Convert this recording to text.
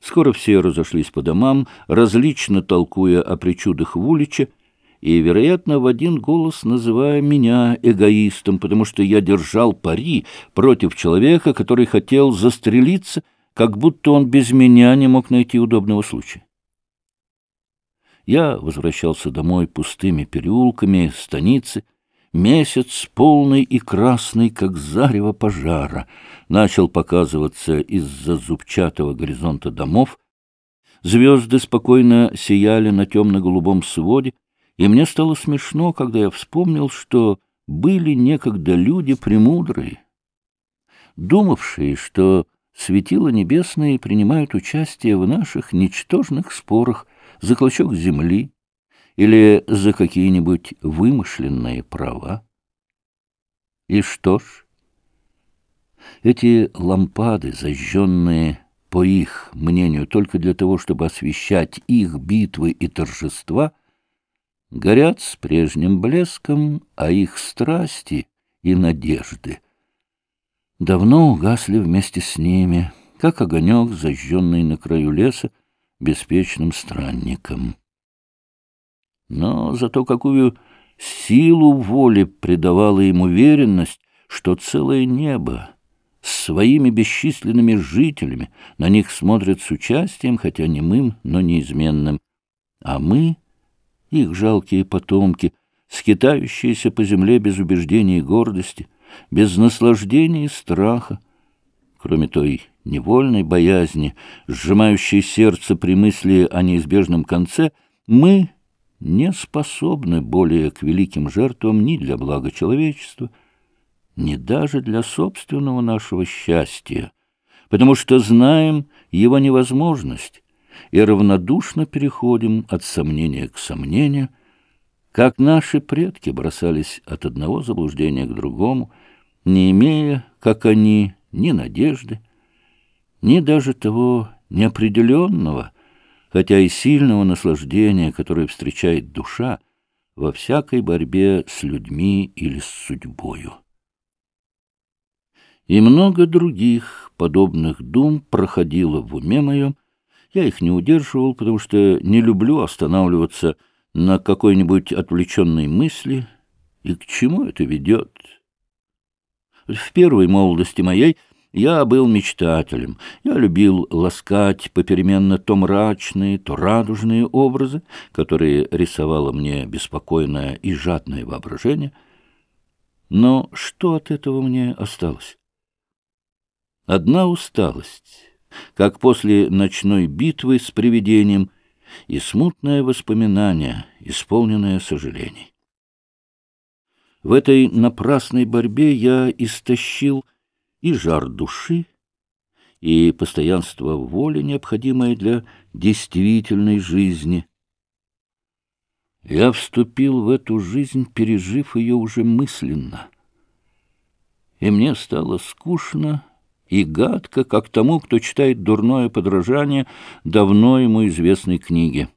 Скоро все разошлись по домам, различно толкуя о причудах Вулича, и, вероятно, в один голос называя меня эгоистом, потому что я держал пари против человека, который хотел застрелиться, как будто он без меня не мог найти удобного случая. Я возвращался домой пустыми переулками станицы, Месяц, полный и красный, как зарево пожара, начал показываться из-за зубчатого горизонта домов. Звезды спокойно сияли на темно-голубом своде, и мне стало смешно, когда я вспомнил, что были некогда люди премудрые, думавшие, что светила небесные принимают участие в наших ничтожных спорах за клочок земли, или за какие-нибудь вымышленные права. И что ж, эти лампады, зажженные по их мнению только для того, чтобы освещать их битвы и торжества, горят с прежним блеском, а их страсти и надежды давно угасли вместе с ними, как огонек, зажженный на краю леса беспечным странником. Но зато какую силу воли придавала им уверенность, что целое небо с своими бесчисленными жителями на них смотрят с участием, хотя немым, но неизменным. А мы, их жалкие потомки, скитающиеся по земле без убеждений и гордости, без наслаждения и страха, кроме той невольной боязни, сжимающей сердце при мысли о неизбежном конце, мы — не способны более к великим жертвам ни для блага человечества, ни даже для собственного нашего счастья, потому что знаем его невозможность и равнодушно переходим от сомнения к сомнению, как наши предки бросались от одного заблуждения к другому, не имея, как они, ни надежды, ни даже того неопределенного, хотя и сильного наслаждения, которое встречает душа во всякой борьбе с людьми или с судьбою. И много других подобных дум проходило в уме моем. Я их не удерживал, потому что не люблю останавливаться на какой-нибудь отвлеченной мысли. И к чему это ведет? В первой молодости моей я был мечтателем. Я любил ласкать попеременно то мрачные, то радужные образы, которые рисовало мне беспокойное и жадное воображение. Но что от этого мне осталось? Одна усталость, как после ночной битвы с привидением, и смутное воспоминание, исполненное сожалений. В этой напрасной борьбе я истощил и жар души, и постоянство воли, необходимое для действительной жизни. Я вступил в эту жизнь, пережив ее уже мысленно, и мне стало скучно и гадко, как тому, кто читает дурное подражание давно ему известной книги.